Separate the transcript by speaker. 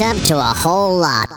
Speaker 1: up to a whole lot.